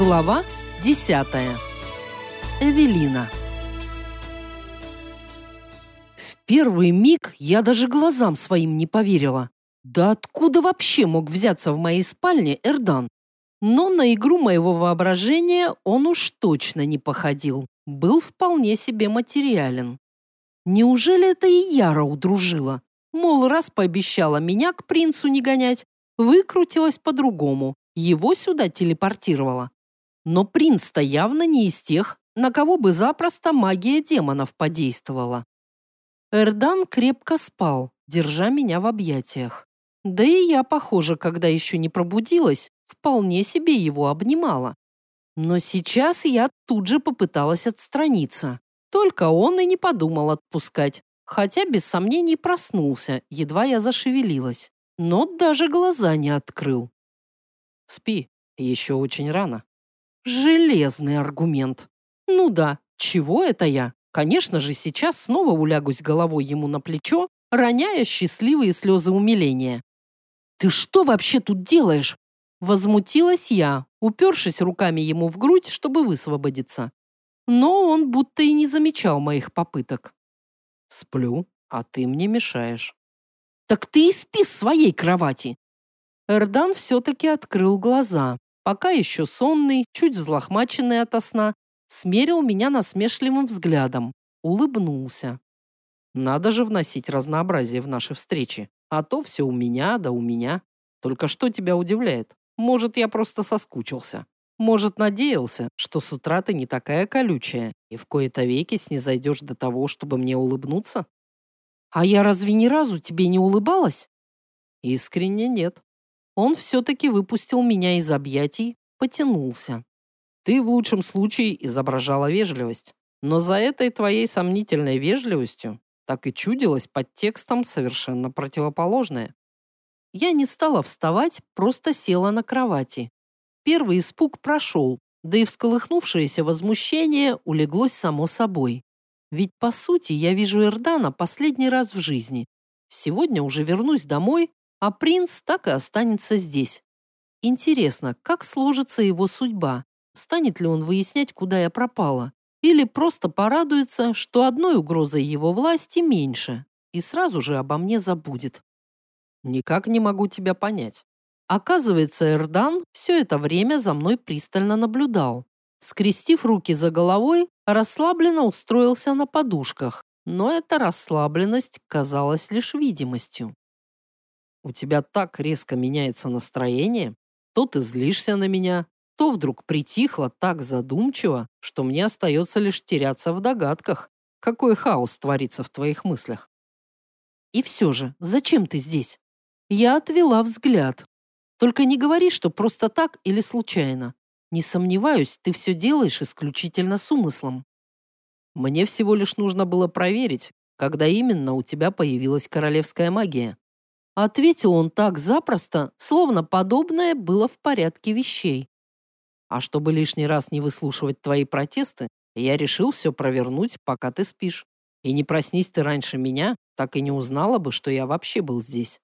Глава 10. Эвелина. В первый миг я даже глазам своим не поверила. Да откуда вообще мог взяться в моей спальне Эрдан? Но на игру моего воображения он уж точно не походил. Был вполне себе материален. Неужели это и Яра удружила? Мол, раз пообещала меня к принцу не гонять, выкрутилась по-другому, его сюда телепортировала. Но принц-то явно не из тех, на кого бы запросто магия демонов подействовала. Эрдан крепко спал, держа меня в объятиях. Да и я, похоже, когда еще не пробудилась, вполне себе его обнимала. Но сейчас я тут же попыталась отстраниться. Только он и не подумал отпускать, хотя без сомнений проснулся, едва я зашевелилась. Но даже глаза не открыл. Спи, еще очень рано. Железный аргумент. Ну да, чего это я? Конечно же, сейчас снова улягусь головой ему на плечо, роняя счастливые слезы умиления. «Ты что вообще тут делаешь?» Возмутилась я, упершись руками ему в грудь, чтобы высвободиться. Но он будто и не замечал моих попыток. «Сплю, а ты мне мешаешь». «Так ты и спи в своей кровати!» Эрдан все-таки открыл глаза, пока еще сонный, чуть взлохмаченный ото сна, смерил меня насмешливым взглядом, улыбнулся. Надо же вносить разнообразие в наши встречи, а то все у меня, да у меня. Только что тебя удивляет? Может, я просто соскучился. Может, надеялся, что с утра ты не такая колючая и в кои-то веки снизойдешь до того, чтобы мне улыбнуться? А я разве ни разу тебе не улыбалась? Искренне нет. Он все-таки выпустил меня из объятий, потянулся. Ты в лучшем случае изображала вежливость, но за этой твоей сомнительной вежливостью так и чудилось под текстом совершенно противоположное. Я не стала вставать, просто села на кровати. Первый испуг прошел, да и всколыхнувшееся возмущение улеглось само собой. Ведь, по сути, я вижу Эрдана последний раз в жизни. Сегодня уже вернусь домой, а принц так и останется здесь. Интересно, как сложится его судьба? Станет ли он выяснять, куда я пропала? Или просто порадуется, что одной угрозой его власти меньше, и сразу же обо мне забудет? Никак не могу тебя понять. Оказывается, Эрдан все это время за мной пристально наблюдал. Скрестив руки за головой, расслабленно устроился на подушках, но эта расслабленность казалась лишь видимостью. У тебя так резко меняется настроение. То ты злишься на меня, то вдруг притихло так задумчиво, что мне остается лишь теряться в догадках, какой хаос творится в твоих мыслях. И все же, зачем ты здесь? Я отвела взгляд. Только не говори, что просто так или случайно. Не сомневаюсь, ты все делаешь исключительно с умыслом. Мне всего лишь нужно было проверить, когда именно у тебя появилась королевская магия. Ответил он так запросто, словно подобное было в порядке вещей. А чтобы лишний раз не выслушивать твои протесты, я решил все провернуть, пока ты спишь. И не проснись ты раньше меня, так и не узнала бы, что я вообще был здесь.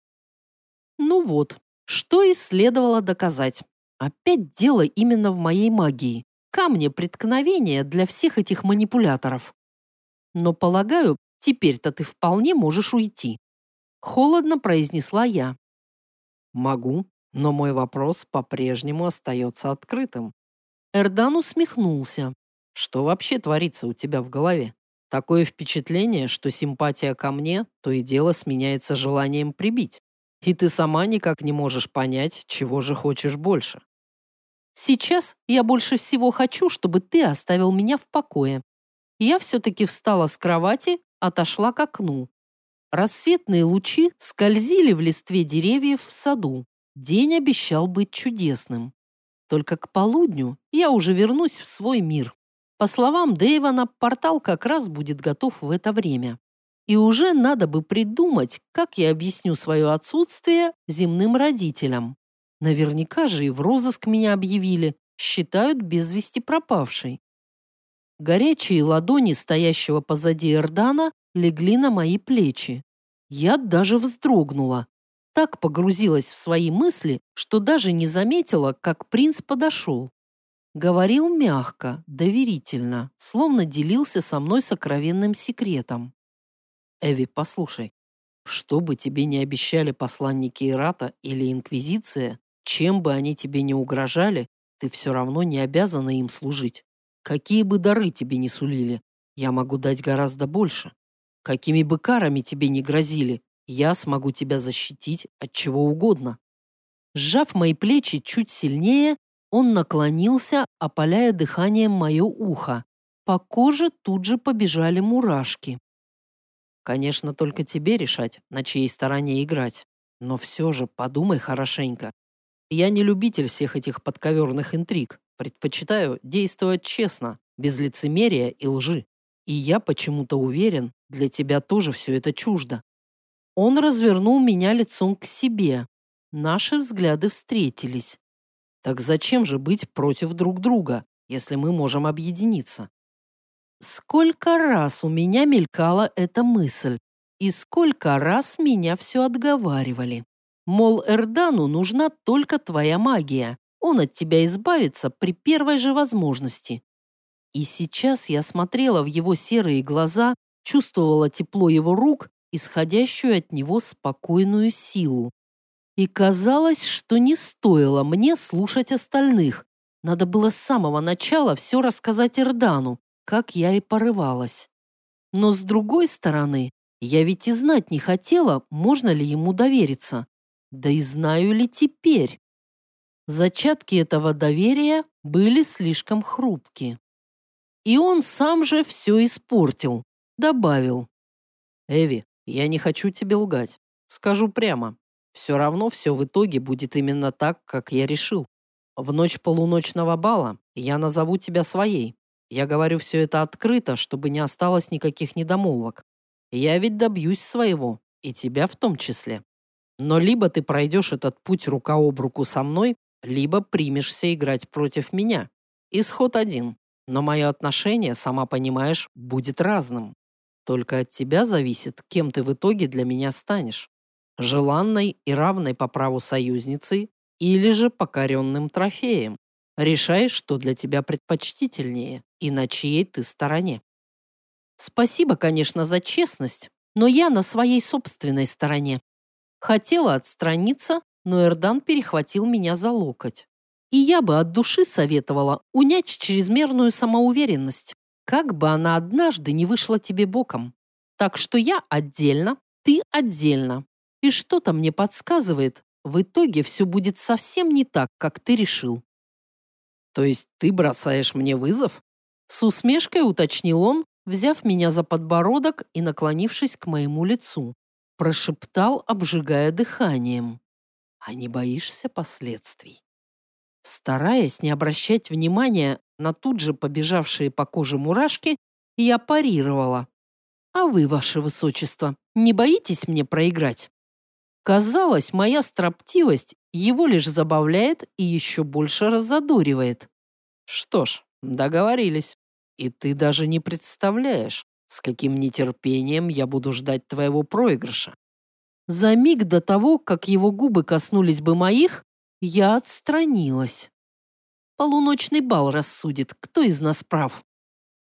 Ну вот, что и следовало доказать. Опять дело именно в моей магии. Камни преткновения для всех этих манипуляторов. Но, полагаю, теперь-то ты вполне можешь уйти. Холодно произнесла я. Могу, но мой вопрос по-прежнему остается открытым. Эрдан усмехнулся. Что вообще творится у тебя в голове? Такое впечатление, что симпатия ко мне то и дело сменяется желанием прибить. И ты сама никак не можешь понять, чего же хочешь больше. Сейчас я больше всего хочу, чтобы ты оставил меня в покое. Я все-таки встала с кровати, отошла к окну. Рассветные лучи скользили в листве деревьев в саду. День обещал быть чудесным. Только к полудню я уже вернусь в свой мир. По словам Дэйвана, портал как раз будет готов в это время. И уже надо бы придумать, как я объясню свое отсутствие земным родителям. Наверняка же и в розыск меня объявили, считают без вести пропавшей. Горячие ладони стоящего позади Эрдана легли на мои плечи. Я даже вздрогнула. Так погрузилась в свои мысли, что даже не заметила, как принц подошел. Говорил мягко, доверительно, словно делился со мной сокровенным секретом. Эви, послушай, что бы тебе ни обещали посланники Ирата или Инквизиция, чем бы они тебе ни угрожали, ты все равно не обязана им служить. Какие бы дары тебе ни сулили, я могу дать гораздо больше. Какими бы карами тебе ни грозили, я смогу тебя защитить от чего угодно. Сжав мои плечи чуть сильнее, он наклонился, опаляя дыханием мое ухо. По коже тут же побежали мурашки. Конечно, только тебе решать, на чьей стороне играть. Но все же подумай хорошенько. Я не любитель всех этих подковерных интриг. Предпочитаю действовать честно, без лицемерия и лжи. И я почему-то уверен, для тебя тоже все это чуждо. Он развернул меня лицом к себе. Наши взгляды встретились. Так зачем же быть против друг друга, если мы можем объединиться? Сколько раз у меня мелькала эта мысль, и сколько раз меня все отговаривали. Мол, Эрдану нужна только твоя магия. Он от тебя избавится при первой же возможности. И сейчас я смотрела в его серые глаза, чувствовала тепло его рук, исходящую от него спокойную силу. И казалось, что не стоило мне слушать остальных. Надо было с самого начала все рассказать Эрдану, как я и порывалась. Но с другой стороны, я ведь и знать не хотела, можно ли ему довериться. Да и знаю ли теперь? Зачатки этого доверия были слишком хрупки. И он сам же все испортил, добавил. «Эви, я не хочу тебе лгать. Скажу прямо. Все равно все в итоге будет именно так, как я решил. В ночь полуночного бала я назову тебя своей. Я говорю все это открыто, чтобы не осталось никаких недомолвок. Я ведь добьюсь своего, и тебя в том числе. Но либо ты пройдешь этот путь рука об руку со мной, либо примешься играть против меня. Исход один. Но мое отношение, сама понимаешь, будет разным. Только от тебя зависит, кем ты в итоге для меня станешь. Желанной и равной по праву союзницей или же покоренным трофеем. Решай, что для тебя предпочтительнее и на чьей ты стороне. Спасибо, конечно, за честность, но я на своей собственной стороне. Хотела отстраниться, но Эрдан перехватил меня за локоть. И я бы от души советовала унять чрезмерную самоуверенность, как бы она однажды не вышла тебе боком. Так что я отдельно, ты отдельно. И что-то мне подсказывает, в итоге все будет совсем не так, как ты решил. То есть ты бросаешь мне вызов? С усмешкой уточнил он, взяв меня за подбородок и наклонившись к моему лицу прошептал, обжигая дыханием. «А не боишься последствий?» Стараясь не обращать внимания на тут же побежавшие по коже мурашки, я парировала. «А вы, ваше высочество, не боитесь мне проиграть?» Казалось, моя строптивость его лишь забавляет и еще больше раззадоривает. «Что ж, договорились. И ты даже не представляешь, с каким нетерпением я буду ждать твоего проигрыша. За миг до того, как его губы коснулись бы моих, я отстранилась. Полуночный бал рассудит, кто из нас прав.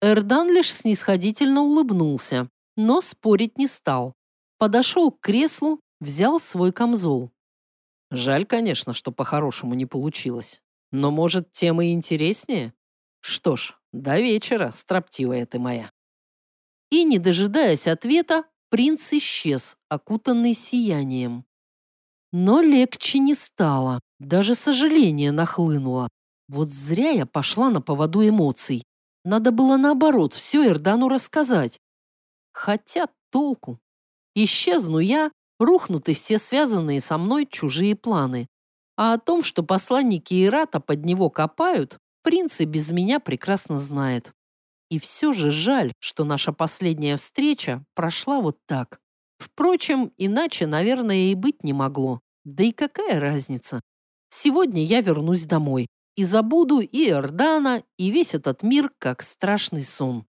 Эрдан лишь снисходительно улыбнулся, но спорить не стал. Подошел к креслу, взял свой камзол. Жаль, конечно, что по-хорошему не получилось. Но, может, тем и интереснее? Что ж, до вечера, строптивая ты моя. И, не дожидаясь ответа, принц исчез, окутанный сиянием. Но легче не стало, даже сожаление нахлынуло. Вот зря я пошла на поводу эмоций. Надо было наоборот все Эрдану рассказать. Хотя толку. Исчезну я, рухнут и все связанные со мной чужие планы. А о том, что посланники Ирата под него копают, принц и без меня прекрасно знает. И все же жаль, что наша последняя встреча прошла вот так. Впрочем, иначе, наверное, и быть не могло. Да и какая разница? Сегодня я вернусь домой и забуду и Эрдана, и весь этот мир, как страшный сон.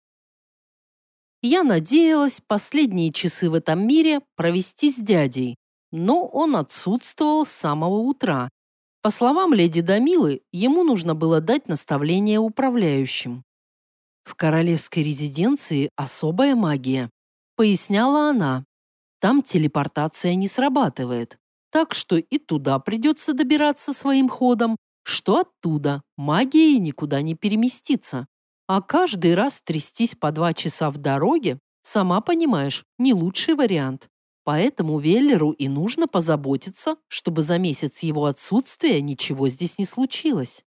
Я надеялась последние часы в этом мире провести с дядей, но он отсутствовал с самого утра. По словам леди Дамилы, ему нужно было дать наставление управляющим. В королевской резиденции особая магия, поясняла она. Там телепортация не срабатывает, так что и туда придется добираться своим ходом, что оттуда магией никуда не переместится. А каждый раз трястись по два часа в дороге, сама понимаешь, не лучший вариант. Поэтому Веллеру и нужно позаботиться, чтобы за месяц его отсутствия ничего здесь не случилось.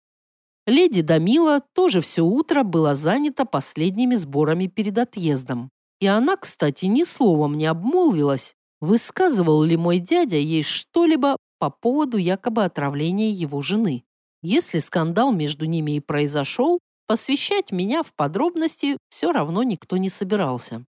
Леди Дамила тоже все утро была занята последними сборами перед отъездом. И она, кстати, ни словом не обмолвилась, высказывал ли мой дядя ей что-либо по поводу якобы отравления его жены. Если скандал между ними и произошел, посвящать меня в подробности все равно никто не собирался.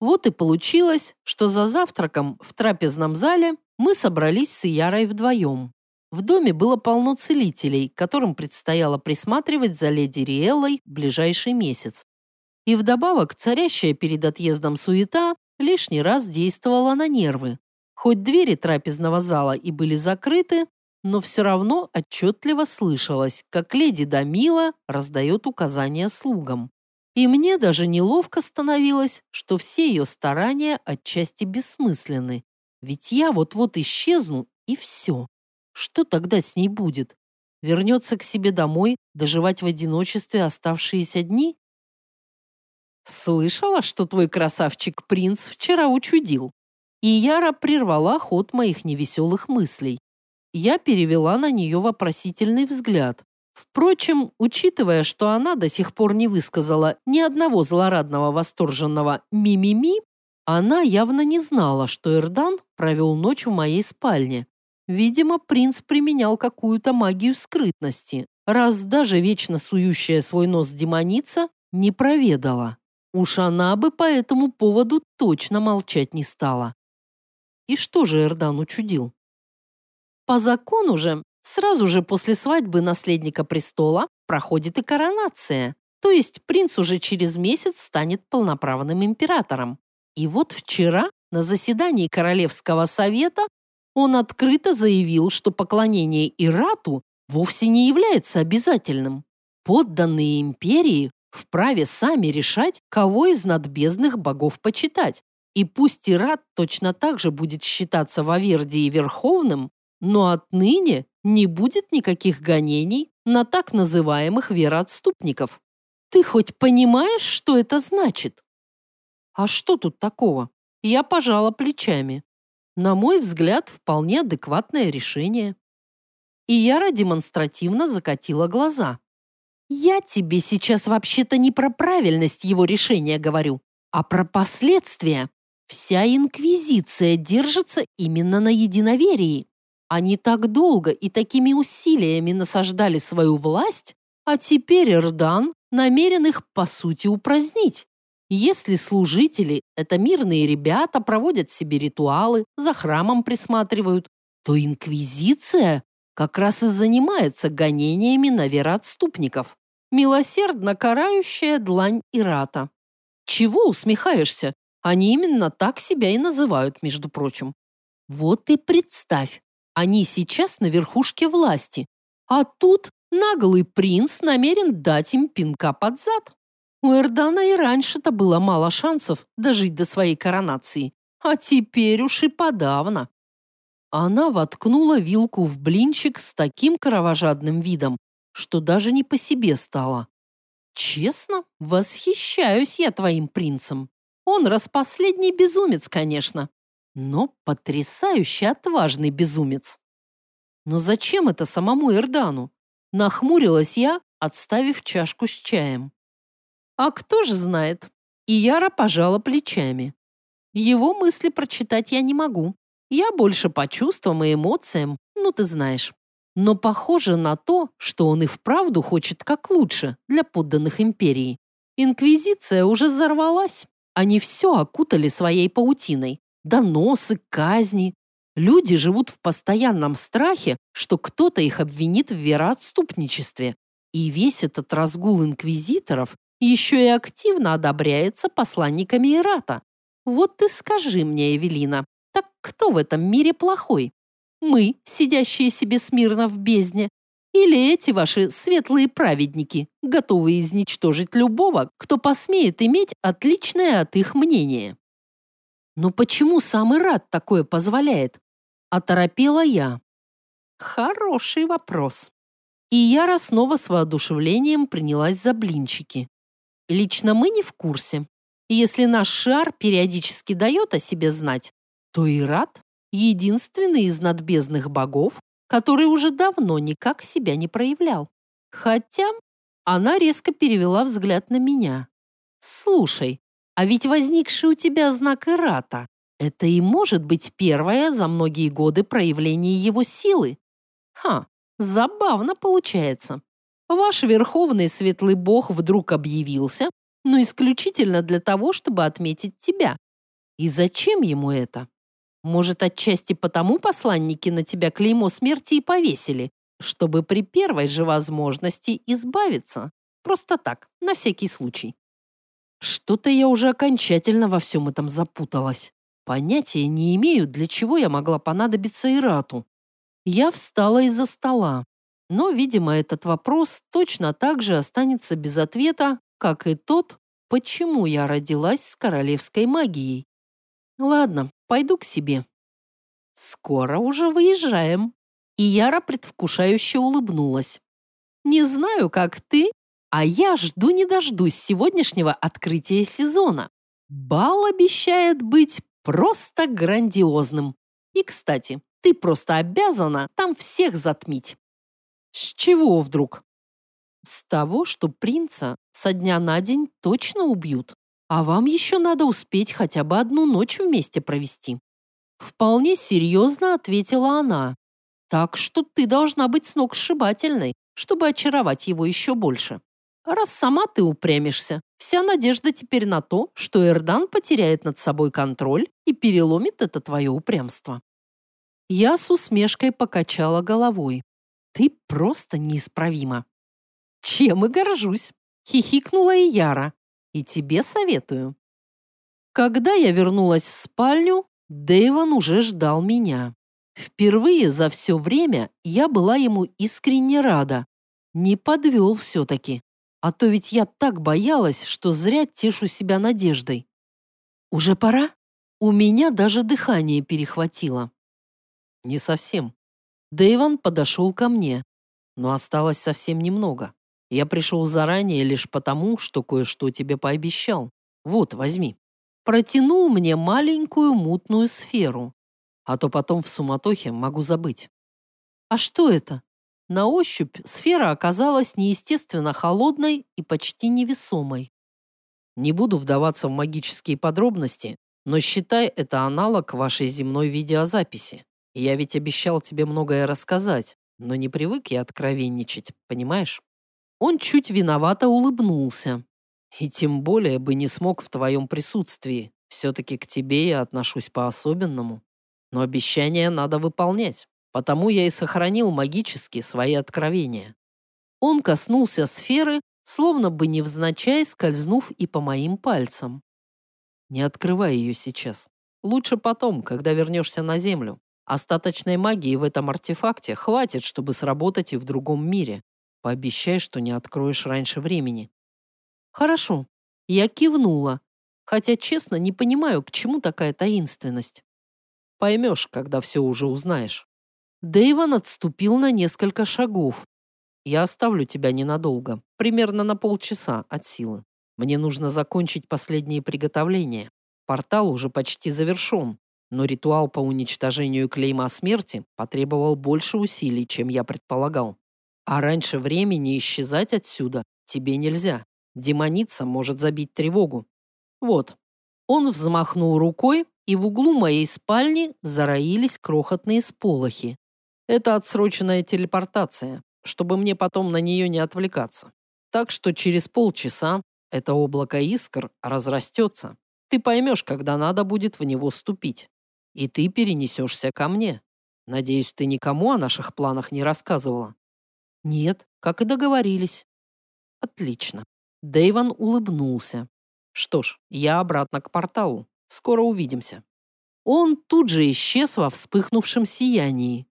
Вот и получилось, что за завтраком в трапезном зале мы собрались с Ярой вдвоем. В доме было полно целителей, которым предстояло присматривать за леди Риэллой ближайший месяц, и вдобавок царящая перед отъездом суета лишний раз действовала на нервы. Хоть двери трапезного зала и были закрыты, но все равно отчетливо слышалось, как леди Дамила раздает указания слугам. И мне даже неловко становилось, что все ее старания отчасти бессмысленны. Ведь я вот-вот исчезну, и все. Что тогда с ней будет? Вернется к себе домой, доживать в одиночестве оставшиеся дни? Слышала, что твой красавчик-принц вчера учудил. И Яра прервала ход моих невеселых мыслей. Я перевела на нее вопросительный взгляд. Впрочем, учитывая, что она до сих пор не высказала ни одного злорадного восторженного «ми-ми-ми», она явно не знала, что Эрдан провел ночь в моей спальне. Видимо, принц применял какую-то магию скрытности, раз даже вечно сующая свой нос демоница не проведала. Уж она бы по этому поводу точно молчать не стала. И что же Эрдан учудил? По закону же, сразу же после свадьбы наследника престола проходит и коронация. То есть принц уже через месяц станет полноправным императором. И вот вчера на заседании Королевского совета он открыто заявил, что поклонение Ирату вовсе не является обязательным. Подданные империи вправе сами решать, кого из надбездных богов почитать. И пусть Ират точно так же будет считаться в Авердии верховным, но отныне не будет никаких гонений на так называемых вероотступников. Ты хоть понимаешь, что это значит? А что тут такого? Я пожала плечами. На мой взгляд, вполне адекватное решение. И Яра демонстративно закатила глаза. Я тебе сейчас вообще-то не про правильность его решения говорю, а про последствия. Вся инквизиция держится именно на единоверии. Они так долго и такими усилиями насаждали свою власть, а теперь Эрдан намерен их, по сути, упразднить. Если служители – это мирные ребята, проводят себе ритуалы, за храмом присматривают, то инквизиция как раз и занимается гонениями на вероотступников. Милосердно карающая длань Ирата. Чего усмехаешься? Они именно так себя и называют, между прочим. Вот и представь, они сейчас на верхушке власти, а тут наглый принц намерен дать им пинка под зад. У Эрдана и раньше-то было мало шансов дожить до своей коронации, а теперь уж и подавно. Она воткнула вилку в блинчик с таким кровожадным видом, что даже не по себе стало. Честно, восхищаюсь я твоим принцем. Он распоследний безумец, конечно, но потрясающе отважный безумец. Но зачем это самому Эрдану? Нахмурилась я, отставив чашку с чаем. А кто же знает? И Яра пожала плечами. Его мысли прочитать я не могу. Я больше по чувствам и эмоциям, ну ты знаешь. Но похоже на то, что он и вправду хочет как лучше для подданных империи. Инквизиция уже взорвалась. Они все окутали своей паутиной. Доносы, казни. Люди живут в постоянном страхе, что кто-то их обвинит в вероотступничестве. И весь этот разгул инквизиторов еще и активно одобряется посланниками Ирата. Вот ты скажи мне, Эвелина, кто в этом мире плохой? Мы, сидящие себе смирно в бездне, или эти ваши светлые праведники, готовые изничтожить любого, кто посмеет иметь отличное от их мнение? Но почему самый рад такое позволяет? Оторопела я. Хороший вопрос. И Яра снова с воодушевлением принялась за блинчики. Лично мы не в курсе. Если наш шар периодически дает о себе знать, то и рад единственный из надбездных богов, который уже давно никак себя не проявлял. Хотя она резко перевела взгляд на меня. «Слушай, а ведь возникший у тебя знак Ирата — это и может быть первое за многие годы проявление его силы. Ха, забавно получается. Ваш верховный светлый бог вдруг объявился, но исключительно для того, чтобы отметить тебя. И зачем ему это? Может, отчасти потому посланники на тебя клеймо смерти и повесили, чтобы при первой же возможности избавиться. Просто так, на всякий случай. Что-то я уже окончательно во всем этом запуталась. Понятия не имею, для чего я могла понадобиться Ирату. Я встала из-за стола. Но, видимо, этот вопрос точно так же останется без ответа, как и тот, почему я родилась с королевской магией. Ладно, пойду к себе. Скоро уже выезжаем. И Яра предвкушающе улыбнулась. Не знаю, как ты, а я жду не дождусь сегодняшнего открытия сезона. Бал обещает быть просто грандиозным. И, кстати, ты просто обязана там всех затмить. С чего вдруг? С того, что принца со дня на день точно убьют. А вам еще надо успеть хотя бы одну ночь вместе провести. Вполне серьезно ответила она. Так что ты должна быть сногсшибательной, чтобы очаровать его еще больше. Раз сама ты упрямишься, вся надежда теперь на то, что Эрдан потеряет над собой контроль и переломит это твое упрямство. Я с усмешкой покачала головой. Ты просто неисправима. Чем и горжусь. Хихикнула и Яра. И тебе советую. Когда я вернулась в спальню, Дэйвон уже ждал меня. Впервые за все время я была ему искренне рада. Не подвел все-таки. А то ведь я так боялась, что зря тешу себя надеждой. Уже пора? У меня даже дыхание перехватило. Не совсем. Дэйвон подошел ко мне, но осталось совсем немного. Я пришел заранее лишь потому, что кое-что тебе пообещал. Вот, возьми. Протянул мне маленькую мутную сферу, а то потом в суматохе могу забыть. А что это? На ощупь сфера оказалась неестественно холодной и почти невесомой. Не буду вдаваться в магические подробности, но считай это аналог вашей земной видеозаписи. Я ведь обещал тебе многое рассказать, но не привык я откровенничать, понимаешь? Он чуть виновато улыбнулся. И тем более бы не смог в твоем присутствии. Все-таки к тебе я отношусь по-особенному. Но обещания надо выполнять. Потому я и сохранил магически свои откровения. Он коснулся сферы, словно бы невзначай скользнув и по моим пальцам. Не открывай ее сейчас. Лучше потом, когда вернешься на Землю. Остаточной магии в этом артефакте хватит, чтобы сработать и в другом мире. Пообещай, что не откроешь раньше времени. Хорошо. Я кивнула, хотя, честно, не понимаю, к чему такая таинственность. Поймешь, когда все уже узнаешь. Дэйвон отступил на несколько шагов. Я оставлю тебя ненадолго, примерно на полчаса от силы. Мне нужно закончить последние приготовления. Портал уже почти завершен, но ритуал по уничтожению клейма смерти потребовал больше усилий, чем я предполагал. А раньше времени исчезать отсюда тебе нельзя. Демоница может забить тревогу. Вот. Он взмахнул рукой, и в углу моей спальни зароились крохотные сполохи. Это отсроченная телепортация, чтобы мне потом на нее не отвлекаться. Так что через полчаса это облако искр разрастется. Ты поймешь, когда надо будет в него ступить. И ты перенесешься ко мне. Надеюсь, ты никому о наших планах не рассказывала. Нет, как и договорились. Отлично. Дэйван улыбнулся. Что ж, я обратно к порталу. Скоро увидимся. Он тут же исчез во вспыхнувшем сиянии.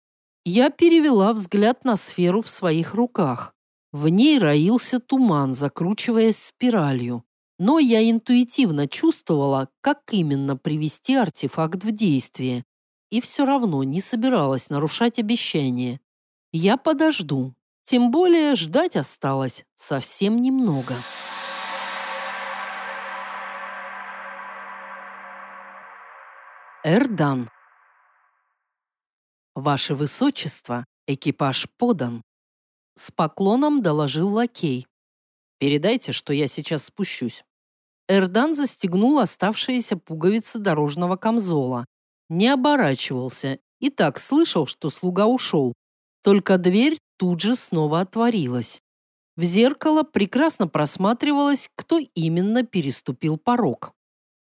Я перевела взгляд на сферу в своих руках. В ней роился туман, закручиваясь спиралью. Но я интуитивно чувствовала, как именно привести артефакт в действие. И все равно не собиралась нарушать обещание. Я подожду. Тем более ждать осталось совсем немного. Эрдан. Ваше Высочество, экипаж подан. С поклоном доложил лакей. Передайте, что я сейчас спущусь. Эрдан застегнул оставшиеся пуговицы дорожного камзола. Не оборачивался и так слышал, что слуга ушел. Только дверь тут же снова отворилась. В зеркало прекрасно просматривалось, кто именно переступил порог.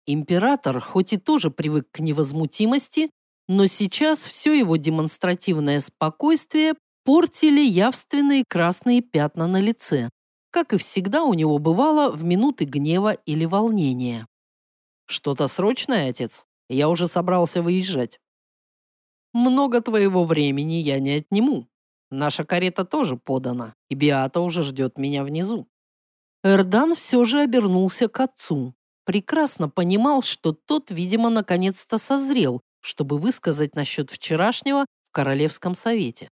Император, хоть и тоже привык к невозмутимости, но сейчас все его демонстративное спокойствие портили явственные красные пятна на лице, как и всегда у него бывало в минуты гнева или волнения. «Что-то срочное, отец? Я уже собрался выезжать». «Много твоего времени я не отниму. Наша карета тоже подана, и Биата уже ждет меня внизу». Эрдан все же обернулся к отцу прекрасно понимал, что тот, видимо, наконец-то созрел, чтобы высказать насчет вчерашнего в Королевском совете.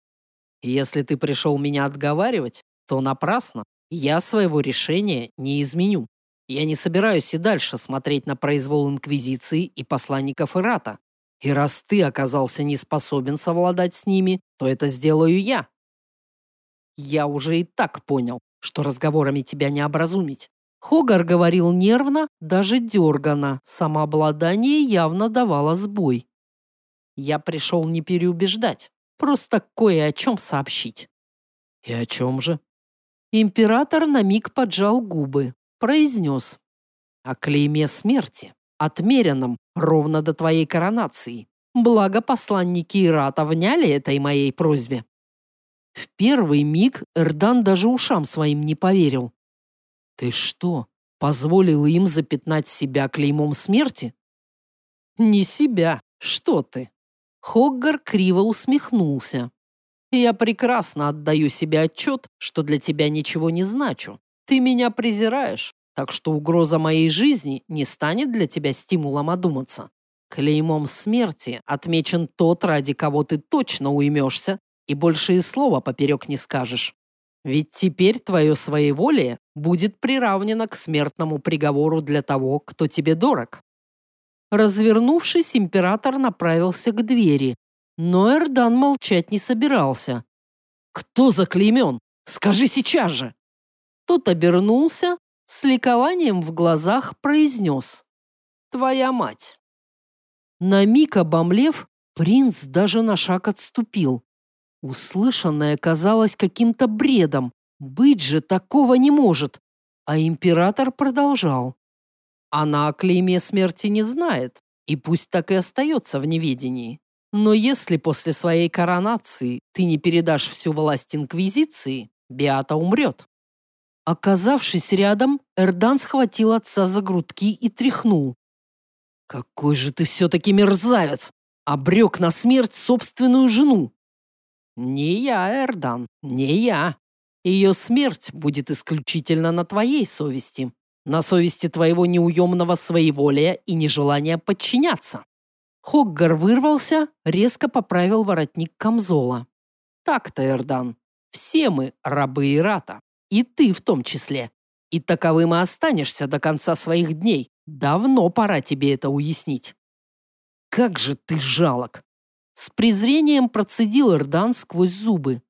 «Если ты пришел меня отговаривать, то напрасно. Я своего решения не изменю. Я не собираюсь и дальше смотреть на произвол Инквизиции и посланников Ирата. И раз ты оказался не способен совладать с ними, то это сделаю я. Я уже и так понял, что разговорами тебя не образумить. Хогар говорил нервно, даже дергано. Самообладание явно давало сбой. Я пришел не переубеждать, просто кое о чем сообщить. И о чем же? Император на миг поджал губы, произнес. О клейме смерти, отмеренном ровно до твоей коронации. Благо посланники Ирата вняли этой моей просьбе. В первый миг Эрдан даже ушам своим не поверил. Ты что, позволил им запятнать себя клеймом смерти? Не себя, что ты? Хоггар криво усмехнулся. Я прекрасно отдаю себе отчет, что для тебя ничего не значу. Ты меня презираешь, так что угроза моей жизни не станет для тебя стимулом одуматься. Клеймом смерти отмечен тот, ради кого ты точно уймешься, и больше и слова поперек не скажешь. Ведь теперь твое своеволие будет приравнено к смертному приговору для того, кто тебе дорог. Развернувшись, император направился к двери, но Эрдан молчать не собирался. «Кто заклеймен? Скажи сейчас же!» Тот обернулся, с ликованием в глазах произнес. «Твоя мать!» На миг обомлев, принц даже на шаг отступил. Услышанное казалось каким-то бредом. Быть же такого не может. А император продолжал. Она о клейме смерти не знает, и пусть так и остается в неведении. Но если после своей коронации ты не передашь всю власть Инквизиции, Биата умрет. Оказавшись рядом, Эрдан схватил отца за грудки и тряхнул. «Какой же ты все-таки мерзавец! Обрек на смерть собственную жену! «Не я, Эрдан, не я. Ее смерть будет исключительно на твоей совести, на совести твоего неуемного своеволия и нежелания подчиняться». Хоггар вырвался, резко поправил воротник камзола. «Так-то, Эрдан, все мы рабы Ирата, и ты в том числе. И таковым и останешься до конца своих дней. Давно пора тебе это уяснить». «Как же ты жалок! С презрением процедил Эрдан сквозь зубы.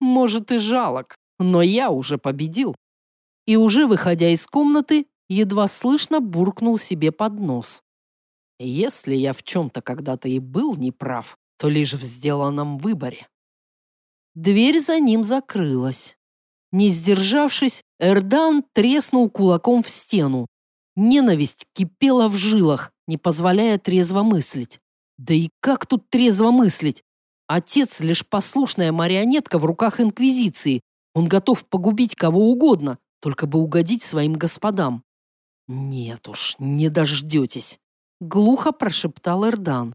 Может и жалок, но я уже победил. И уже выходя из комнаты, едва слышно буркнул себе под нос. Если я в чем-то когда-то и был неправ, то лишь в сделанном выборе. Дверь за ним закрылась. Не сдержавшись, Эрдан треснул кулаком в стену. Ненависть кипела в жилах, не позволяя трезво мыслить. Да и как тут трезво мыслить? Отец лишь послушная марионетка в руках Инквизиции. Он готов погубить кого угодно, только бы угодить своим господам. Нет уж, не дождетесь. глухо прошептал Эрдан.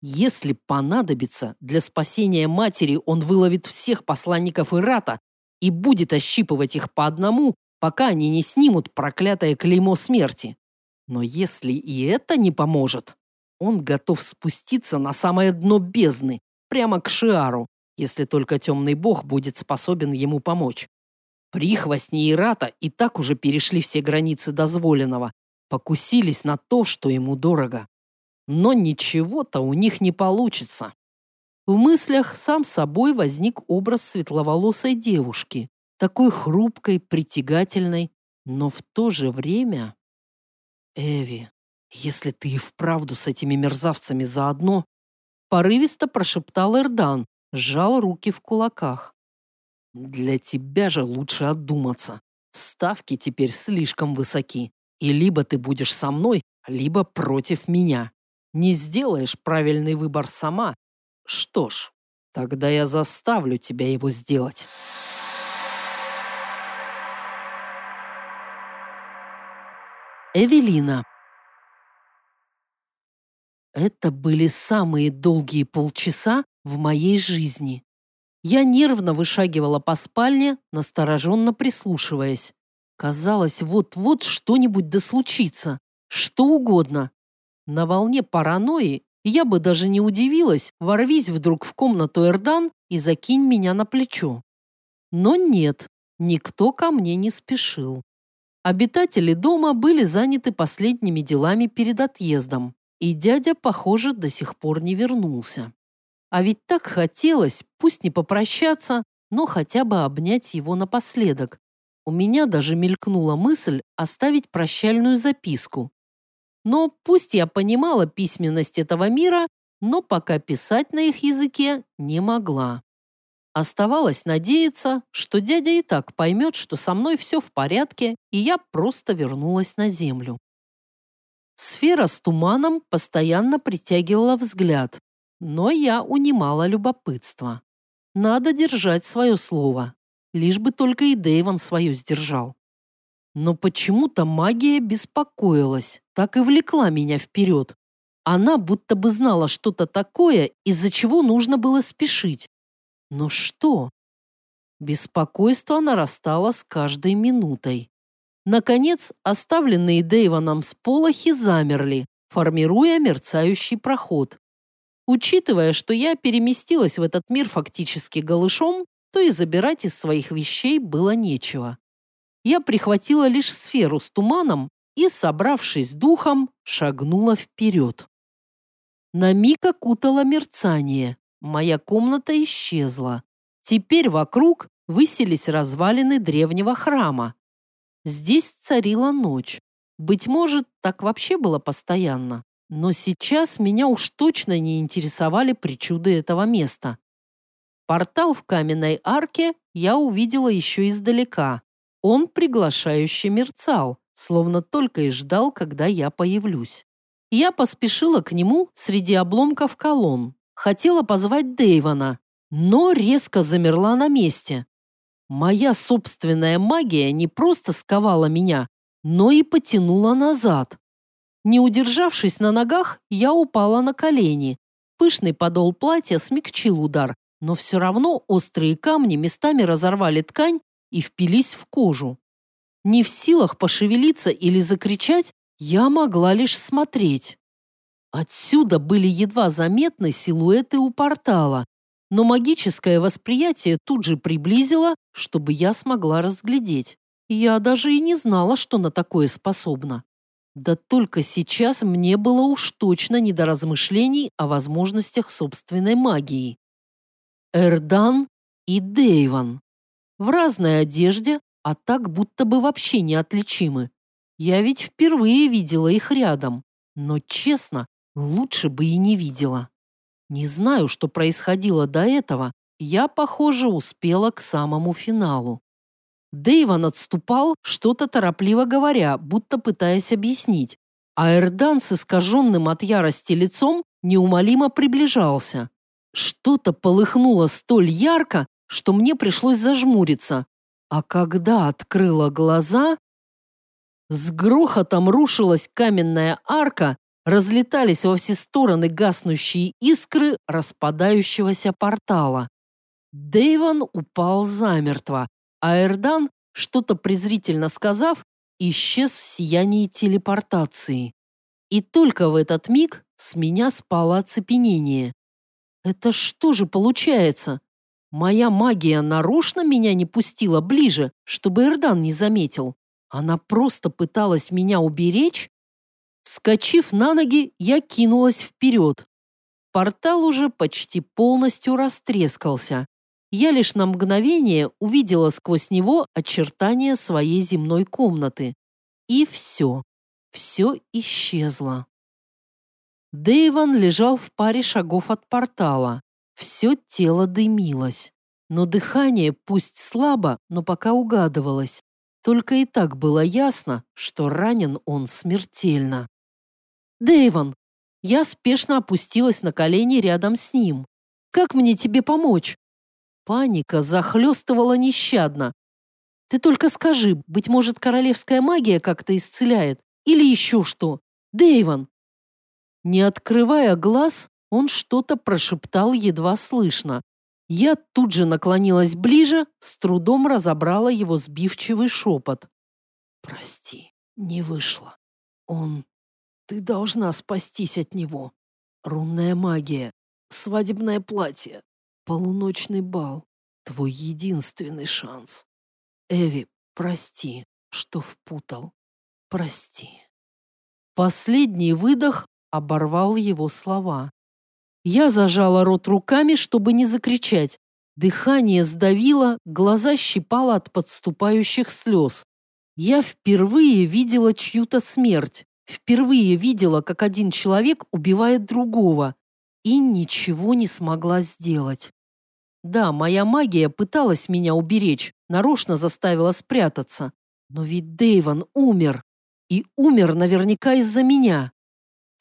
Если понадобится, для спасения матери он выловит всех посланников Ирата и будет ощипывать их по одному, пока они не снимут проклятое клеймо смерти. Но если и это не поможет, он готов спуститься на самое дно бездны, прямо к Шиару, если только темный бог будет способен ему помочь. Прихвостни Ирата и так уже перешли все границы дозволенного, покусились на то, что ему дорого. Но ничего-то у них не получится. В мыслях сам собой возник образ светловолосой девушки, такой хрупкой, притягательной, но в то же время... Эви, если ты и вправду с этими мерзавцами заодно, порывисто прошептал Эрдан, сжал руки в кулаках. Для тебя же лучше отдуматься. Ставки теперь слишком высоки. И либо ты будешь со мной, либо против меня. Не сделаешь правильный выбор сама. Что ж, тогда я заставлю тебя его сделать. Эвелина. Это были самые долгие полчаса в моей жизни. Я нервно вышагивала по спальне, настороженно прислушиваясь. Казалось, вот-вот что-нибудь да случится. Что угодно. На волне паранойи я бы даже не удивилась, ворвись вдруг в комнату Эрдан и закинь меня на плечо. Но нет, никто ко мне не спешил. Обитатели дома были заняты последними делами перед отъездом, и дядя, похоже, до сих пор не вернулся. А ведь так хотелось, пусть не попрощаться, но хотя бы обнять его напоследок. У меня даже мелькнула мысль оставить прощальную записку. Но пусть я понимала письменность этого мира, но пока писать на их языке не могла. Оставалось надеяться, что дядя и так поймет, что со мной все в порядке, и я просто вернулась на землю. Сфера с туманом постоянно притягивала взгляд, но я унимала любопытство. Надо держать свое слово. Лишь бы только и Дэйван свое сдержал. Но почему-то магия беспокоилась, так и влекла меня вперед. Она будто бы знала что-то такое, из-за чего нужно было спешить. Но что? Беспокойство нарастало с каждой минутой. Наконец, оставленные Дэйвоном сполохи замерли, формируя мерцающий проход. Учитывая, что я переместилась в этот мир фактически голышом, то и забирать из своих вещей было нечего. Я прихватила лишь сферу с туманом и, собравшись духом, шагнула вперед. На миг окутало мерцание. Моя комната исчезла. Теперь вокруг высились развалины древнего храма. Здесь царила ночь. Быть может, так вообще было постоянно. Но сейчас меня уж точно не интересовали причуды этого места. Портал в каменной арке я увидела еще издалека. Он приглашающе мерцал, словно только и ждал, когда я появлюсь. Я поспешила к нему среди обломков колонн. Хотела позвать Дэйвана, но резко замерла на месте. Моя собственная магия не просто сковала меня, но и потянула назад. Не удержавшись на ногах, я упала на колени. Пышный подол платья смягчил удар, но все равно острые камни местами разорвали ткань и впились в кожу. Не в силах пошевелиться или закричать, я могла лишь смотреть. Отсюда были едва заметны силуэты у портала, но магическое восприятие тут же приблизило, чтобы я смогла разглядеть. Я даже и не знала, что на такое способна. Да только сейчас мне было уж точно не до размышлений о возможностях собственной магии. Эрдан и Дейван. В разной одежде, а так будто бы вообще неотличимы. Я ведь впервые видела их рядом. Но, честно, лучше бы и не видела. Не знаю, что происходило до этого. Я, похоже, успела к самому финалу. Дэйван отступал, что-то торопливо говоря, будто пытаясь объяснить. А Эрдан с искаженным от ярости лицом неумолимо приближался. Что-то полыхнуло столь ярко, что мне пришлось зажмуриться. А когда открыла глаза, с грохотом рушилась каменная арка, разлетались во все стороны гаснущие искры распадающегося портала. Дэйван упал замертво, а Эрдан, что-то презрительно сказав, исчез в сиянии телепортации. И только в этот миг с меня спало оцепенение. Это что же получается? Моя магия нарочно меня не пустила ближе, чтобы Эрдан не заметил. Она просто пыталась меня уберечь? Вскочив на ноги, я кинулась вперед. Портал уже почти полностью растрескался. Я лишь на мгновение увидела сквозь него очертания своей земной комнаты. И все. Все исчезло. Дэйван лежал в паре шагов от портала. Все тело дымилось. Но дыхание, пусть слабо, но пока угадывалось. Только и так было ясно, что ранен он смертельно. «Дэйван!» Я спешно опустилась на колени рядом с ним. «Как мне тебе помочь?» Паника захлестывала нещадно. «Ты только скажи, быть может, королевская магия как-то исцеляет? Или еще что? Дэйван!» Не открывая глаз, он что-то прошептал едва слышно. Я тут же наклонилась ближе, с трудом разобрала его сбивчивый шепот. «Прости, не вышло. Он... Ты должна спастись от него. Рунная магия, свадебное платье, полуночный бал. Твой единственный шанс. Эви, прости, что впутал. Прости». Последний выдох оборвал его слова. Я зажала рот руками, чтобы не закричать. Дыхание сдавило, глаза щипало от подступающих слез. Я впервые видела чью-то смерть. Впервые видела, как один человек убивает другого. И ничего не смогла сделать. Да, моя магия пыталась меня уберечь, нарочно заставила спрятаться. Но ведь Дэйван умер. И умер наверняка из-за меня.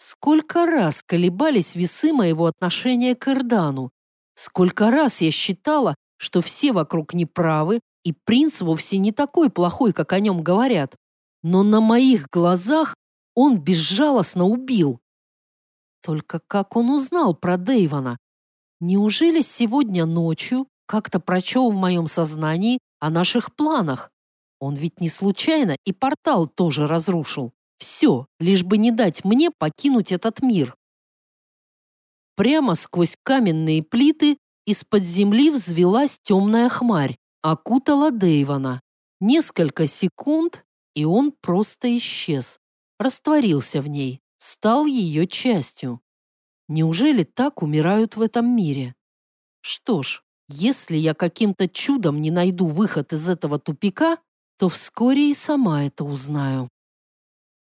Сколько раз колебались весы моего отношения к Эрдану. Сколько раз я считала, что все вокруг неправы, и принц вовсе не такой плохой, как о нем говорят. Но на моих глазах он безжалостно убил. Только как он узнал про Дэйвана? Неужели сегодня ночью как-то прочел в моем сознании о наших планах? Он ведь не случайно и портал тоже разрушил. Все, лишь бы не дать мне покинуть этот мир. Прямо сквозь каменные плиты из-под земли взвелась темная хмарь, окутала Дэйвана. Несколько секунд, и он просто исчез. Растворился в ней, стал ее частью. Неужели так умирают в этом мире? Что ж, если я каким-то чудом не найду выход из этого тупика, то вскоре и сама это узнаю.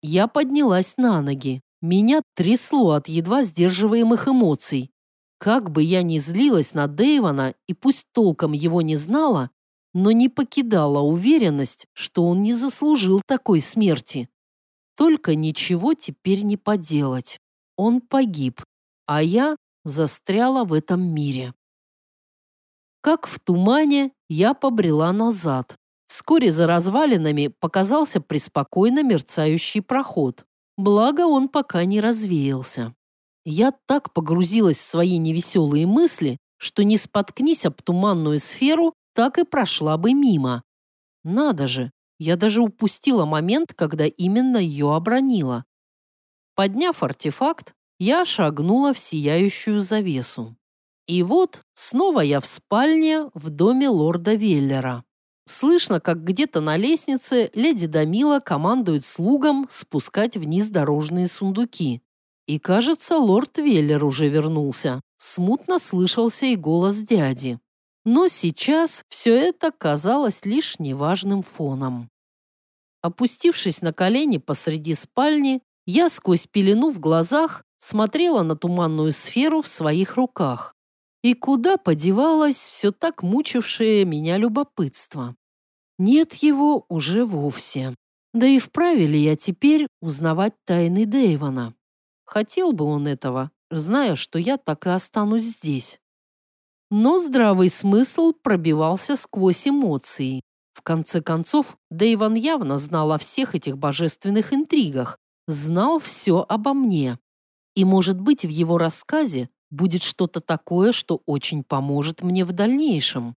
Я поднялась на ноги. Меня трясло от едва сдерживаемых эмоций. Как бы я ни злилась на Дэйвана и пусть толком его не знала, но не покидала уверенность, что он не заслужил такой смерти. Только ничего теперь не поделать. Он погиб, а я застряла в этом мире. Как в тумане, я побрела назад, Вскоре за развалинами показался преспокойно мерцающий проход. Благо он пока не развеялся. Я так погрузилась в свои невеселые мысли, что не споткнись об туманную сферу, так и прошла бы мимо. Надо же, я даже упустила момент, когда именно ее обронила. Подняв артефакт, я шагнула в сияющую завесу. И вот снова я в спальне в доме лорда Веллера. Слышно, как где-то на лестнице леди Дамила командует слугам спускать вниз дорожные сундуки. И, кажется, лорд Веллер уже вернулся. Смутно слышался и голос дяди. Но сейчас все это казалось лишь неважным фоном. Опустившись на колени посреди спальни, я сквозь пелену в глазах смотрела на туманную сферу в своих руках. И куда подевалось все так мучившее меня любопытство? Нет его уже вовсе. Да и вправе ли я теперь узнавать тайны Дэйвана? Хотел бы он этого, зная, что я так и останусь здесь. Но здравый смысл пробивался сквозь эмоции. В конце концов, Дэйван явно знал о всех этих божественных интригах. знал все обо мне. И, может быть, в его рассказе будет что-то такое, что очень поможет мне в дальнейшем.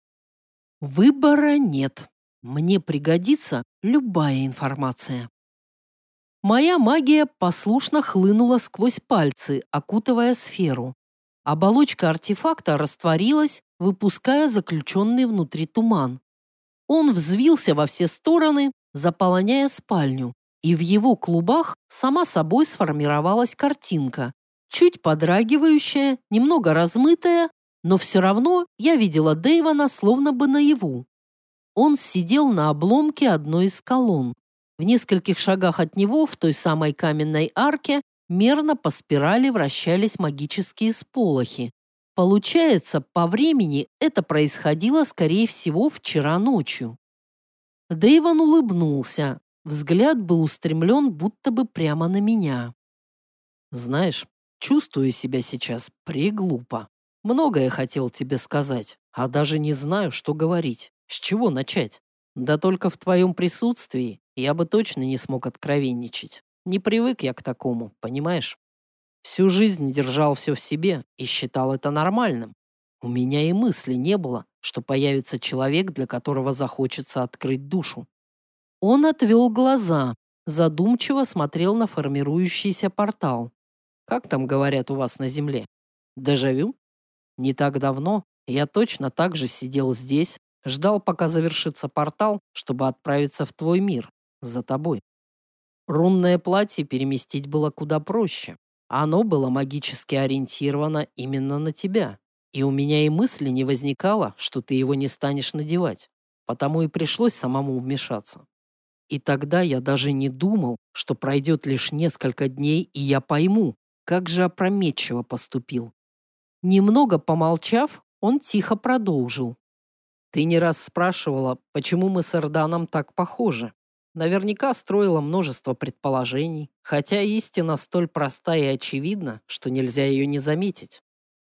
Выбора нет. Мне пригодится любая информация. Моя магия послушно хлынула сквозь пальцы, окутывая сферу. Оболочка артефакта растворилась, выпуская заключенный внутри туман. Он взвился во все стороны, заполоняя спальню, и в его клубах сама собой сформировалась картинка, чуть подрагивающая, немного размытая, но все равно я видела Дэйвана словно бы наяву. Он сидел на обломке одной из колонн. В нескольких шагах от него, в той самой каменной арке, мерно по спирали вращались магические сполохи. Получается, по времени это происходило, скорее всего, вчера ночью. Дэйван улыбнулся. Взгляд был устремлен будто бы прямо на меня. «Знаешь, чувствую себя сейчас приглупо. Многое хотел тебе сказать, а даже не знаю, что говорить. С чего начать? Да только в твоем присутствии я бы точно не смог откровенничать. Не привык я к такому, понимаешь? Всю жизнь держал все в себе и считал это нормальным. У меня и мысли не было, что появится человек, для которого захочется открыть душу. Он отвел глаза, задумчиво смотрел на формирующийся портал. Как там говорят у вас на Земле? Дежавю? Не так давно я точно так же сидел здесь, ждал, пока завершится портал, чтобы отправиться в твой мир, за тобой. Рунное платье переместить было куда проще. Оно было магически ориентировано именно на тебя. И у меня и мысли не возникало, что ты его не станешь надевать. Потому и пришлось самому вмешаться. И тогда я даже не думал, что пройдет лишь несколько дней, и я пойму, как же опрометчиво поступил. Немного помолчав, он тихо продолжил. «Ты не раз спрашивала, почему мы с Эрданом так похожи. Наверняка строила множество предположений, хотя истина столь проста и очевидна, что нельзя ее не заметить.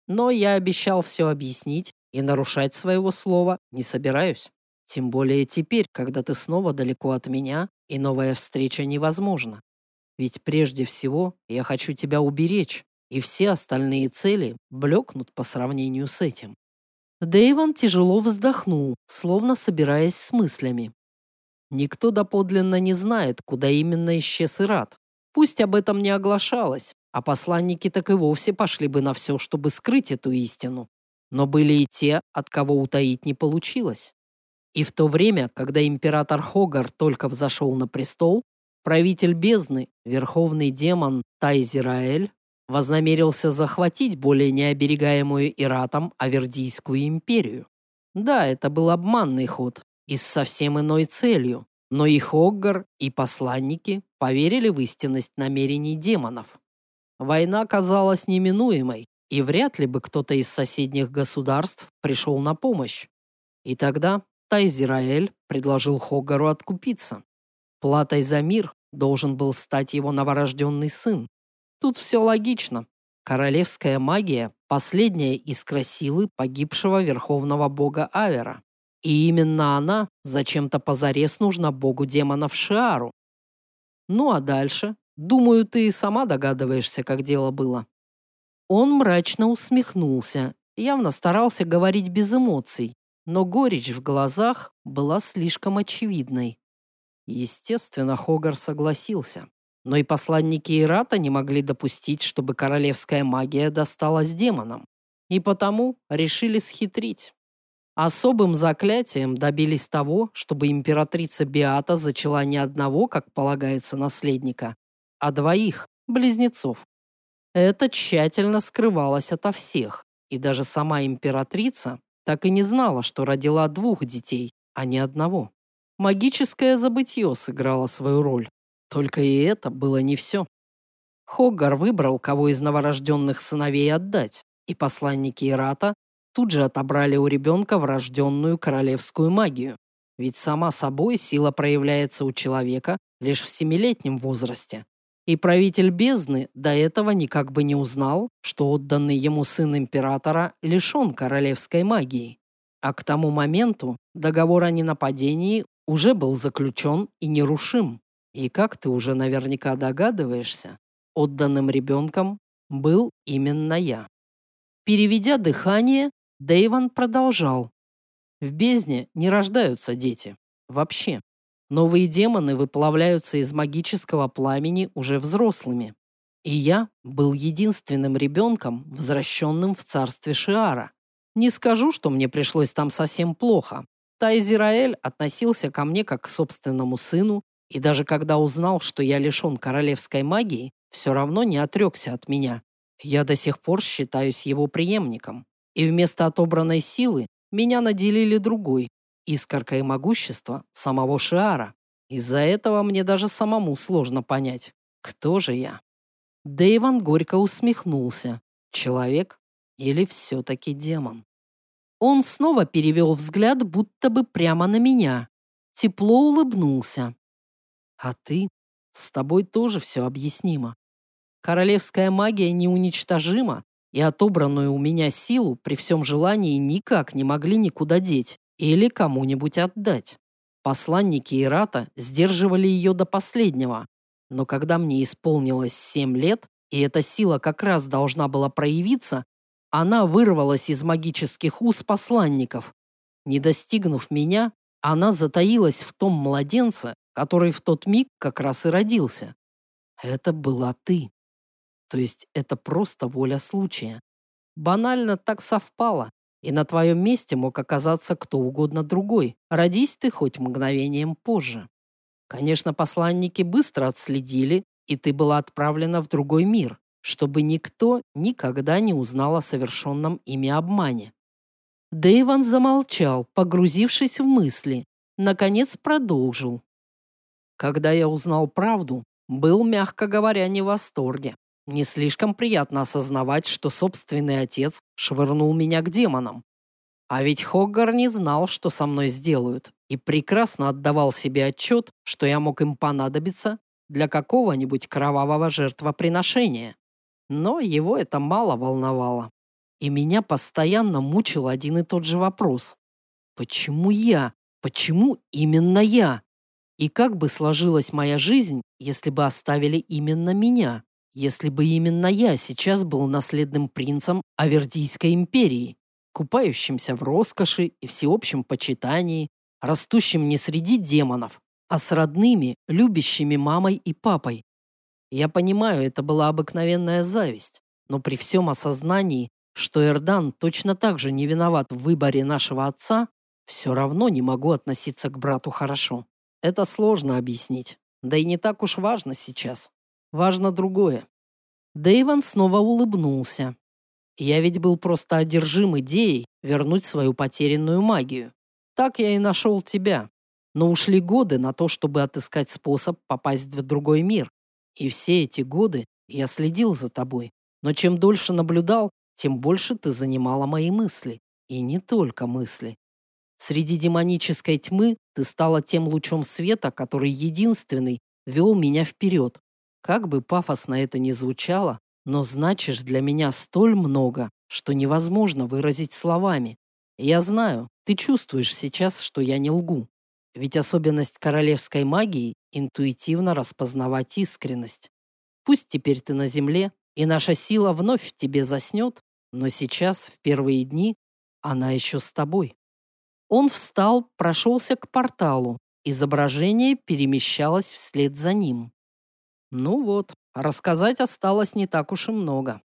Но я обещал все объяснить и нарушать своего слова не собираюсь. Тем более теперь, когда ты снова далеко от меня, и новая встреча невозможна. Ведь прежде всего я хочу тебя уберечь, и все остальные цели блекнут по сравнению с этим. Дэйван тяжело вздохнул, словно собираясь с мыслями. Никто доподлинно не знает, куда именно исчез Ират. Пусть об этом не оглашалось, а посланники так и вовсе пошли бы на все, чтобы скрыть эту истину. Но были и те, от кого утаить не получилось. И в то время, когда император Хогар только взошел на престол, правитель бездны, верховный демон Тайзираэль, вознамерился захватить более необерегаемую Иратом Авердийскую империю. Да, это был обманный ход и с совсем иной целью, но и Хоггар, и посланники поверили в истинность намерений демонов. Война казалась неминуемой, и вряд ли бы кто-то из соседних государств пришел на помощь. И тогда Тайзираэль предложил Хоггару откупиться. Платой за мир должен был стать его новорожденный сын, Тут все логично. Королевская магия – последняя искра силы погибшего верховного бога Авера. И именно она зачем-то позарез нужна богу демонов Шиару. Ну а дальше? Думаю, ты и сама догадываешься, как дело было. Он мрачно усмехнулся, явно старался говорить без эмоций, но горечь в глазах была слишком очевидной. Естественно, Хогар согласился. Но и посланники Ирата не могли допустить, чтобы королевская магия досталась демонам. И потому решили схитрить. Особым заклятием добились того, чтобы императрица Биата зачала не одного, как полагается, наследника, а двоих, близнецов. Это тщательно скрывалось ото всех, и даже сама императрица так и не знала, что родила двух детей, а не одного. Магическое забытье сыграло свою роль. Только и это было не все. Хоггар выбрал, кого из новорожденных сыновей отдать, и посланники Ирата тут же отобрали у ребенка врожденную королевскую магию. Ведь сама собой сила проявляется у человека лишь в семилетнем возрасте. И правитель бездны до этого никак бы не узнал, что отданный ему сын императора лишен королевской магии. А к тому моменту договор о ненападении уже был заключен и нерушим. И как ты уже наверняка догадываешься, отданным ребенком был именно я. Переведя дыхание, Дэйван продолжал. В бездне не рождаются дети. Вообще. Новые демоны выплавляются из магического пламени уже взрослыми. И я был единственным ребенком, возвращенным в царстве Шиара. Не скажу, что мне пришлось там совсем плохо. Тайзираэль относился ко мне как к собственному сыну, и даже когда узнал, что я лишен королевской магии, все равно не отрекся от меня. Я до сих пор считаюсь его преемником. И вместо отобранной силы меня наделили другой, искоркой могущества самого Шиара. Из-за этого мне даже самому сложно понять, кто же я. Дэйван горько усмехнулся. Человек или все-таки демон? Он снова перевел взгляд, будто бы прямо на меня. Тепло улыбнулся. А ты? С тобой тоже все объяснимо. Королевская магия неуничтожима, и отобранную у меня силу при всем желании никак не могли никуда деть или кому-нибудь отдать. Посланники Ирата сдерживали ее до последнего, но когда мне исполнилось семь лет, и эта сила как раз должна была проявиться, она вырвалась из магических уз посланников. Не достигнув меня, она затаилась в том младенце, который в тот миг как раз и родился. Это была ты. То есть это просто воля случая. Банально так совпало, и на твоем месте мог оказаться кто угодно другой, родись ты хоть мгновением позже. Конечно, посланники быстро отследили, и ты была отправлена в другой мир, чтобы никто никогда не узнал о совершенном ими обмане. Дэйван замолчал, погрузившись в мысли. Наконец продолжил. Когда я узнал правду, был, мягко говоря, не в восторге. Не слишком приятно осознавать, что собственный отец швырнул меня к демонам. А ведь Хоггар не знал, что со мной сделают, и прекрасно отдавал себе отчет, что я мог им понадобиться для какого-нибудь кровавого жертвоприношения. Но его это мало волновало. И меня постоянно мучил один и тот же вопрос. Почему я? Почему именно я? И как бы сложилась моя жизнь, если бы оставили именно меня? Если бы именно я сейчас был наследным принцем Авердийской империи? купающимся в роскоши и всеобщем почитании, растущим не среди демонов, а с родными, любящими мамой и папой. Я понимаю, это была обыкновенная зависть, но при всем осознании, что Эрдан точно так же не виноват в выборе нашего отца, все равно не могу относиться к брату хорошо. Это сложно объяснить, да и не так уж важно сейчас. Важно другое. Дэйван снова улыбнулся, я ведь был просто одержим идеей вернуть свою потерянную магию. Так я и нашел тебя. Но ушли годы на то, чтобы отыскать способ попасть в другой мир. И все эти годы я следил за тобой. Но чем дольше наблюдал, тем больше ты занимала мои мысли. И не только мысли. Среди демонической тьмы ты стала тем лучом света, который единственный вел меня вперед. Как бы пафосно это ни звучало, но значишь для меня столь много, что невозможно выразить словами. Я знаю, ты чувствуешь сейчас, что я не лгу. Ведь особенность королевской магии – интуитивно распознавать искренность. Пусть теперь ты на земле, и наша сила вновь в тебе заснет, но сейчас, в первые дни, она еще с тобой. Он встал, прошелся к порталу. Изображение перемещалось вслед за ним. Ну вот, Рассказать осталось не так уж и много.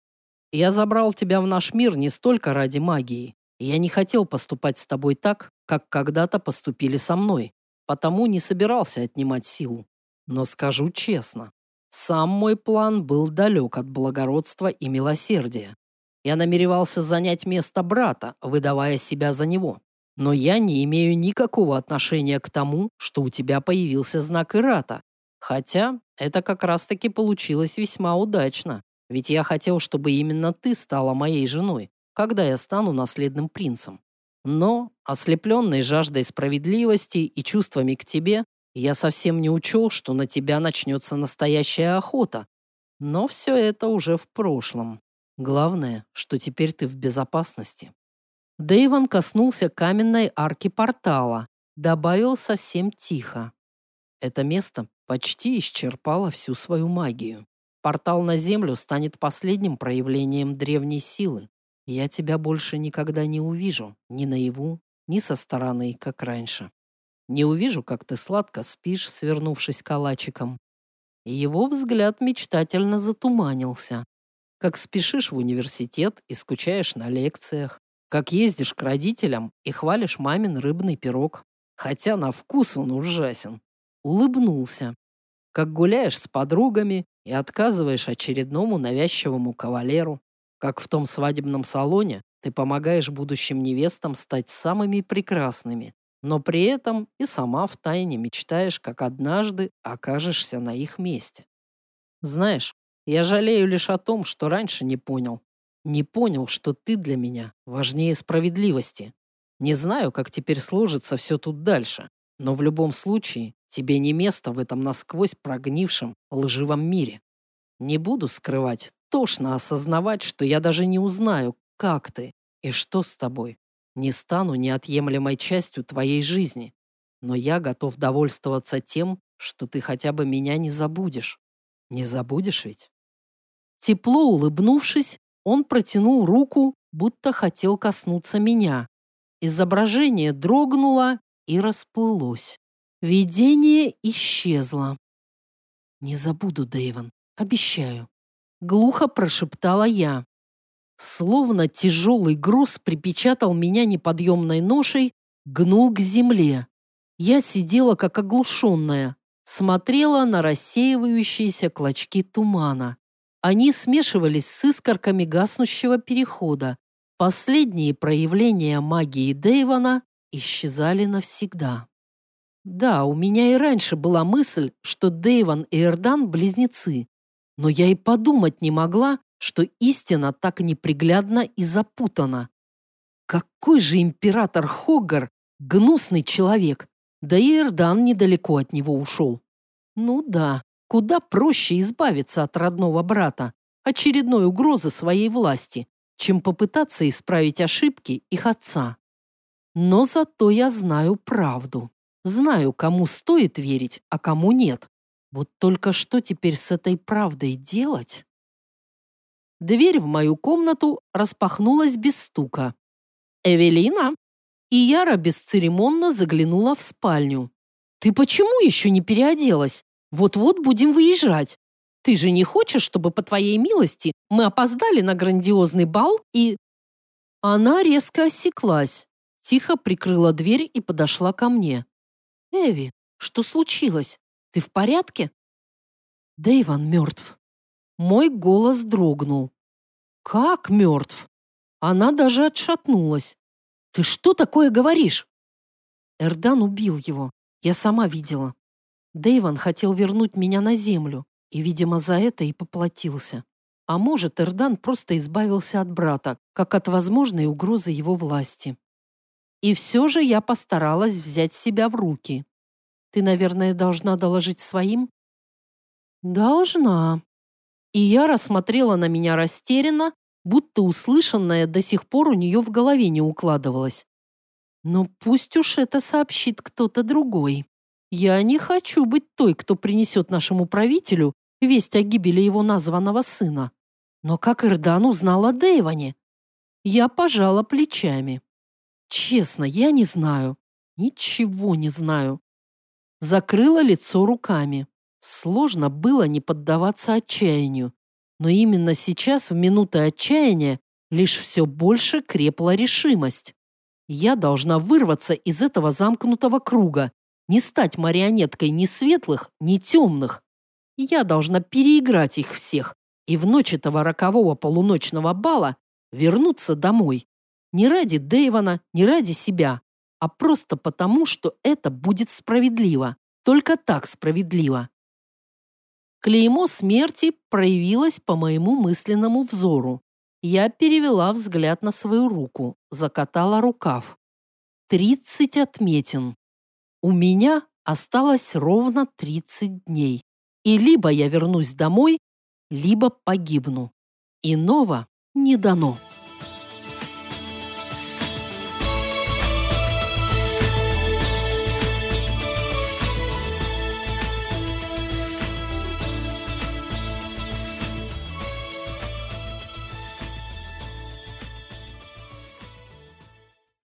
Я забрал тебя в наш мир не столько ради магии. Я не хотел поступать с тобой так, как когда-то поступили со мной, потому не собирался отнимать силу. Но скажу честно, сам мой план был далек от благородства и милосердия. Я намеревался занять место брата, выдавая себя за него. Но я не имею никакого отношения к тому, что у тебя появился знак Ирата, Хотя это как раз-таки получилось весьма удачно. Ведь я хотел, чтобы именно ты стала моей женой, когда я стану наследным принцем. Но, ослепленный жаждой справедливости и чувствами к тебе, я совсем не учел, что на тебя начнется настоящая охота. Но все это уже в прошлом. Главное, что теперь ты в безопасности. Дэйван коснулся каменной арки портала, добавил совсем тихо. Это место почти исчерпала всю свою магию. Портал на Землю станет последним проявлением древней силы. Я тебя больше никогда не увижу, ни наяву, ни со стороны, как раньше. Не увижу, как ты сладко спишь, свернувшись калачиком. Его взгляд мечтательно затуманился. Как спешишь в университет и скучаешь на лекциях. Как ездишь к родителям и хвалишь мамин рыбный пирог. Хотя на вкус он ужасен. Улыбнулся. Как гуляешь с подругами и отказываешь очередному навязчивому кавалеру. Как в том свадебном салоне ты помогаешь будущим невестам стать самыми прекрасными, но при этом и сама втайне мечтаешь, как однажды окажешься на их месте. Знаешь, я жалею лишь о том, что раньше не понял. Не понял, что ты для меня важнее справедливости. Не знаю, как теперь сложится все тут дальше, но в любом случае тебе не место в этом насквозь прогнившем лживом мире. Не буду скрывать, тошно осознавать, что я даже не узнаю, как ты и что с тобой. Не стану неотъемлемой частью твоей жизни, но я готов довольствоваться тем, что ты хотя бы меня не забудешь. Не забудешь ведь? Тепло улыбнувшись, он протянул руку, будто хотел коснуться меня. Изображение дрогнуло и расплылось. Видение исчезло. «Не забуду, Дэйвон, обещаю», — глухо прошептала я. Словно тяжелый груз припечатал меня неподъемной ношей, гнул к земле. Я сидела как оглушенная, смотрела на рассеивающиеся клочки тумана. Они смешивались с искорками гаснущего перехода. Последние проявления магии Дэйвона исчезали навсегда. Да, у меня и раньше была мысль, что Дэйвон и Эрдан – близнецы, но я и подумать не могла, что истина так неприглядна и запутана. Какой же император Хоггар гнусный человек, да и Эрдан недалеко от него ушел. Ну да, куда проще избавиться от родного брата, очередной угрозы своей власти, чем попытаться исправить ошибки их отца. Но зато я знаю правду. Знаю, кому стоит верить, а кому нет. Вот только что теперь с этой правдой делать? Дверь в мою комнату распахнулась без стука. «Эвелина?» И Яра бесцеремонно заглянула в спальню. «Ты почему еще не переоделась? Вот-вот будем выезжать. Ты же не хочешь, чтобы, по твоей милости, мы опоздали на грандиозный бал и...» Она резко осеклась, тихо прикрыла дверь и подошла ко мне. «Эви, что случилось? Ты в порядке?» Дэйван мертв. Мой голос дрогнул. Как мертв? Она даже отшатнулась. Ты что такое говоришь? Эрдан убил его. Я сама видела. Дэйван хотел вернуть меня на землю, и, видимо, за это и поплатился. А может, Эрдан просто избавился от брата, как от возможной угрозы его власти. И все же я постаралась взять себя в руки. Ты, наверное, должна доложить своим? Должна, и я рассмотрела на меня растерянно, будто услышанное до сих пор у нее в голове не укладывалось. Но пусть уж это сообщит кто-то другой. Я не хочу быть той, кто принесет нашему правителю весть о гибели его названного сына. Но как Ирдан узнал о Дэйване? Я пожала плечами. Честно, я не знаю. Ничего не знаю. Закрыла лицо руками. Сложно было не поддаваться отчаянию. Но именно сейчас, в минуты отчаяния, лишь все больше крепла решимость. Я должна вырваться из этого замкнутого круга, не стать марионеткой ни светлых, ни темных. Я должна переиграть их всех и в ночь этого рокового полуночного бала вернуться домой. Не ради Дэйвана, не ради себя, а просто потому, что это будет справедливо. Только так справедливо. Клеймо смерти проявилось по моему мысленному взору. Я перевела взгляд на свою руку, закатала рукав. Тридцать отметин. У меня осталось ровно тридцать дней. И либо я вернусь домой, либо погибну. Иного не дано.